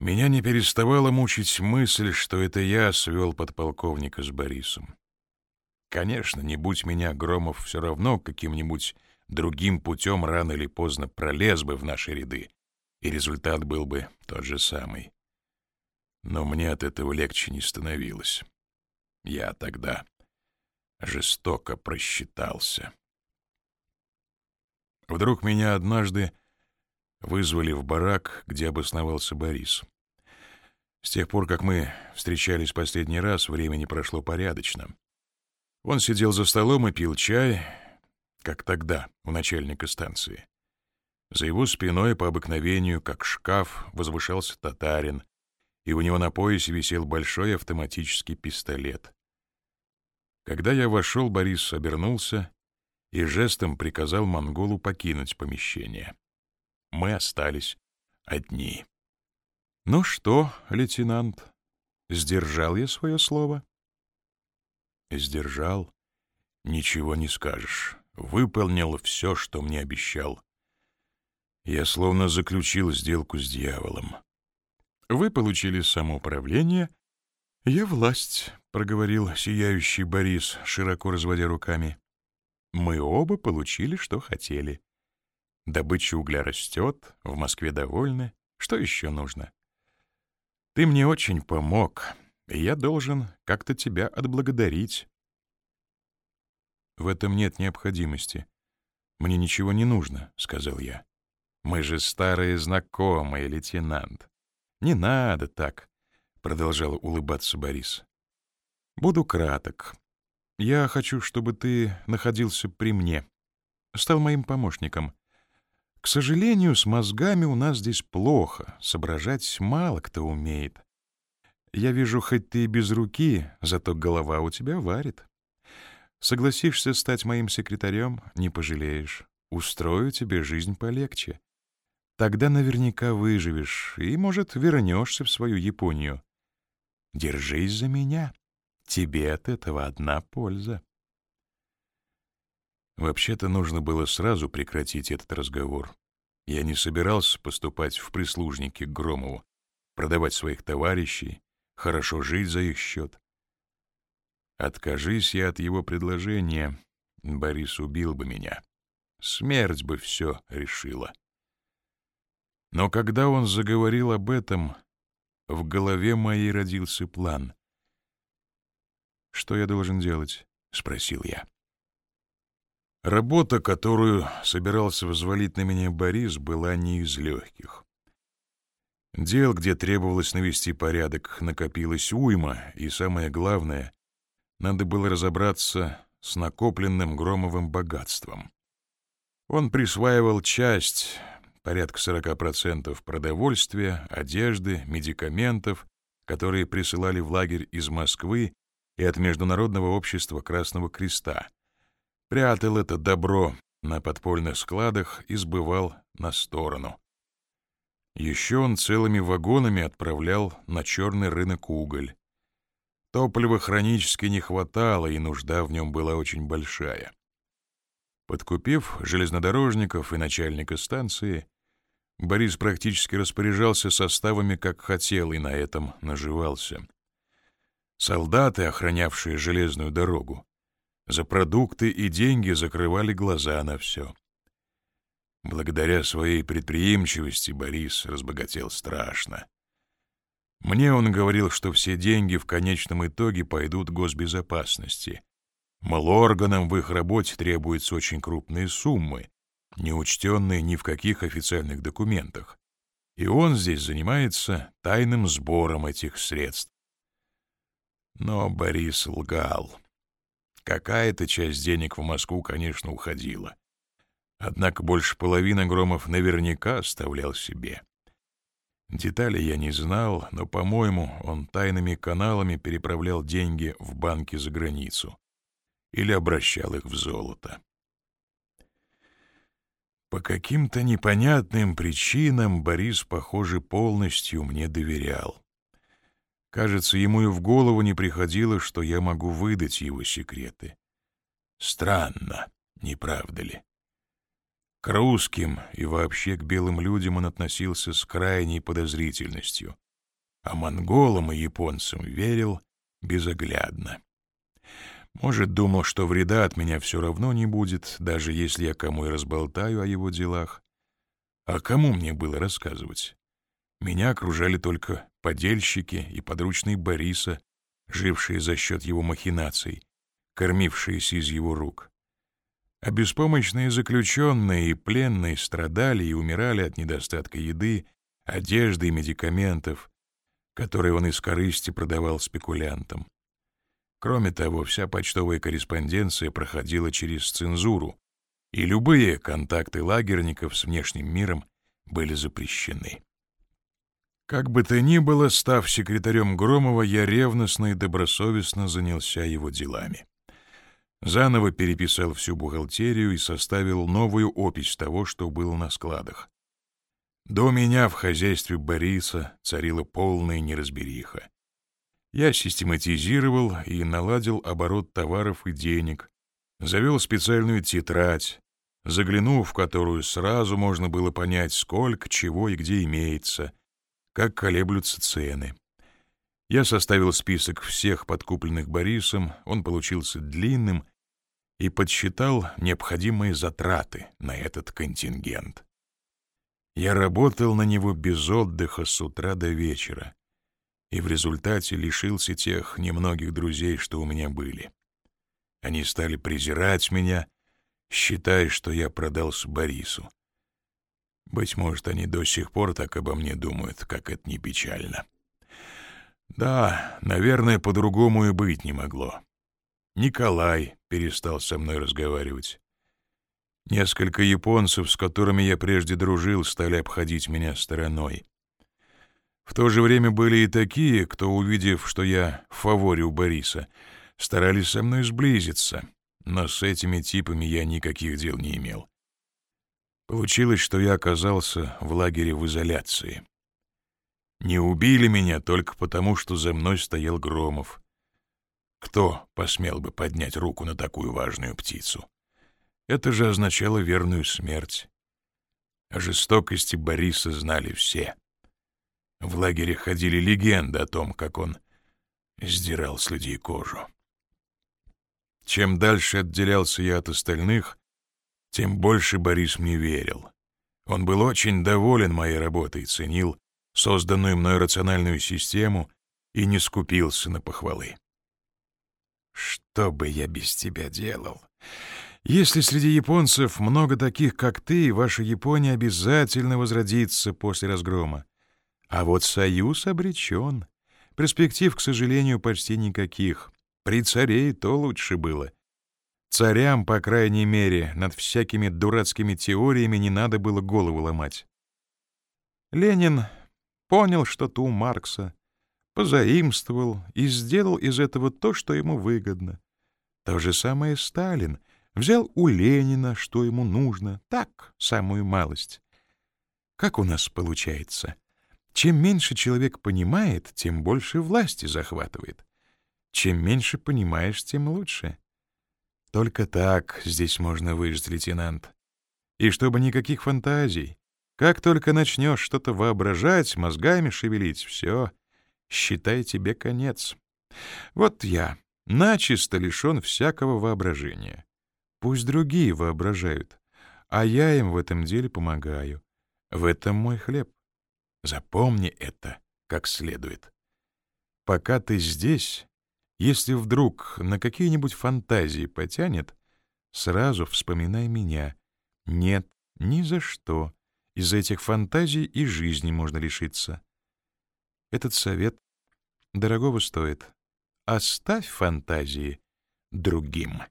Меня не переставала мучить мысль, что это я свел подполковника с Борисом. Конечно, не будь меня, Громов все равно каким-нибудь другим путем рано или поздно пролез бы в наши ряды, и результат был бы тот же самый. Но мне от этого легче не становилось. Я тогда жестоко просчитался. Вдруг меня однажды вызвали в барак, где обосновался Борис. С тех пор, как мы встречались последний раз, времени прошло порядочно. Он сидел за столом и пил чай, как тогда, у начальника станции. За его спиной по обыкновению, как шкаф, возвышался татарин, и у него на поясе висел большой автоматический пистолет. Когда я вошел, Борис обернулся и жестом приказал монголу покинуть помещение. Мы остались одни. «Ну что, лейтенант, сдержал я свое слово?» «Сдержал? Ничего не скажешь. Выполнил все, что мне обещал. Я словно заключил сделку с дьяволом. Вы получили самоуправление. Я власть, — проговорил сияющий Борис, широко разводя руками. Мы оба получили, что хотели. Добыча угля растет, в Москве довольны. Что еще нужно? Ты мне очень помог, и я должен как-то тебя отблагодарить. В этом нет необходимости. Мне ничего не нужно, — сказал я. Мы же старые знакомые, лейтенант. Не надо так, — продолжал улыбаться Борис. Буду краток. Я хочу, чтобы ты находился при мне, стал моим помощником. К сожалению, с мозгами у нас здесь плохо, соображать мало кто умеет. Я вижу, хоть ты и без руки, зато голова у тебя варит. Согласишься стать моим секретарем — не пожалеешь. Устрою тебе жизнь полегче. Тогда наверняка выживешь и, может, вернешься в свою Японию. Держись за меня. Тебе от этого одна польза. Вообще-то нужно было сразу прекратить этот разговор. Я не собирался поступать в прислужники к Громову, продавать своих товарищей, хорошо жить за их счет. Откажись я от его предложения, Борис убил бы меня. Смерть бы все решила. Но когда он заговорил об этом, в голове моей родился план. «Что я должен делать?» — спросил я. Работа, которую собирался взвалить на меня Борис, была не из легких. Дел, где требовалось навести порядок, накопилось уйма, и самое главное, надо было разобраться с накопленным Громовым богатством. Он присваивал часть, порядка 40% продовольствия, одежды, медикаментов, которые присылали в лагерь из Москвы и от Международного общества Красного Креста. Прятал это добро на подпольных складах и сбывал на сторону. Еще он целыми вагонами отправлял на черный рынок уголь. Топлива хронически не хватало, и нужда в нем была очень большая. Подкупив железнодорожников и начальника станции, Борис практически распоряжался составами, как хотел, и на этом наживался. Солдаты, охранявшие железную дорогу, за продукты и деньги закрывали глаза на все. Благодаря своей предприимчивости Борис разбогател страшно. Мне он говорил, что все деньги в конечном итоге пойдут госбезопасности. Мол, органам в их работе требуются очень крупные суммы, не учтенные ни в каких официальных документах. И он здесь занимается тайным сбором этих средств. Но Борис лгал. Какая-то часть денег в Москву, конечно, уходила. Однако больше половины Громов наверняка оставлял себе. Детали я не знал, но, по-моему, он тайными каналами переправлял деньги в банки за границу или обращал их в золото. По каким-то непонятным причинам Борис, похоже, полностью мне доверял. Кажется, ему и в голову не приходило, что я могу выдать его секреты. Странно, не правда ли? К русским и вообще к белым людям он относился с крайней подозрительностью, а монголам и японцам верил безоглядно. Может, думал, что вреда от меня все равно не будет, даже если я кому и разболтаю о его делах. А кому мне было рассказывать? Меня окружали только подельщики и подручные Бориса, жившие за счет его махинаций, кормившиеся из его рук. А беспомощные заключенные и пленные страдали и умирали от недостатка еды, одежды и медикаментов, которые он из корысти продавал спекулянтам. Кроме того, вся почтовая корреспонденция проходила через цензуру, и любые контакты лагерников с внешним миром были запрещены. Как бы то ни было, став секретарем Громова, я ревностно и добросовестно занялся его делами. Заново переписал всю бухгалтерию и составил новую опись того, что было на складах. До меня в хозяйстве Бориса царила полная неразбериха. Я систематизировал и наладил оборот товаров и денег, завел специальную тетрадь, заглянув в которую сразу можно было понять, сколько, чего и где имеется — как колеблются цены. Я составил список всех подкупленных Борисом, он получился длинным и подсчитал необходимые затраты на этот контингент. Я работал на него без отдыха с утра до вечера, и в результате лишился тех немногих друзей, что у меня были. Они стали презирать меня, считая, что я продался Борису. Быть может, они до сих пор так обо мне думают, как это не печально. Да, наверное, по-другому и быть не могло. Николай перестал со мной разговаривать. Несколько японцев, с которыми я прежде дружил, стали обходить меня стороной. В то же время были и такие, кто, увидев, что я в фаворе у Бориса, старались со мной сблизиться, но с этими типами я никаких дел не имел. Получилось, что я оказался в лагере в изоляции. Не убили меня только потому, что за мной стоял Громов. Кто посмел бы поднять руку на такую важную птицу? Это же означало верную смерть. О жестокости Бориса знали все. В лагере ходили легенды о том, как он сдирал с людей кожу. Чем дальше отделялся я от остальных, тем больше Борис мне верил. Он был очень доволен моей работой, ценил созданную мной рациональную систему и не скупился на похвалы. «Что бы я без тебя делал? Если среди японцев много таких, как ты, ваша Япония обязательно возродится после разгрома. А вот союз обречен. Перспектив, к сожалению, почти никаких. При царе и то лучше было. Царям, по крайней мере, над всякими дурацкими теориями не надо было голову ломать. Ленин понял что-то у Маркса, позаимствовал и сделал из этого то, что ему выгодно. То же самое Сталин взял у Ленина, что ему нужно, так, самую малость. Как у нас получается? Чем меньше человек понимает, тем больше власти захватывает. Чем меньше понимаешь, тем лучше. Только так здесь можно выжить, лейтенант. И чтобы никаких фантазий. Как только начнешь что-то воображать, мозгами шевелить, все, считай тебе конец. Вот я, начисто лишен всякого воображения. Пусть другие воображают, а я им в этом деле помогаю. В этом мой хлеб. Запомни это как следует. Пока ты здесь, если вдруг на какие-нибудь фантазии потянет, сразу вспоминай меня. Нет, ни за что. Из-за этих фантазий и жизни можно лишиться. Этот совет дорогого стоит. Оставь фантазии другим.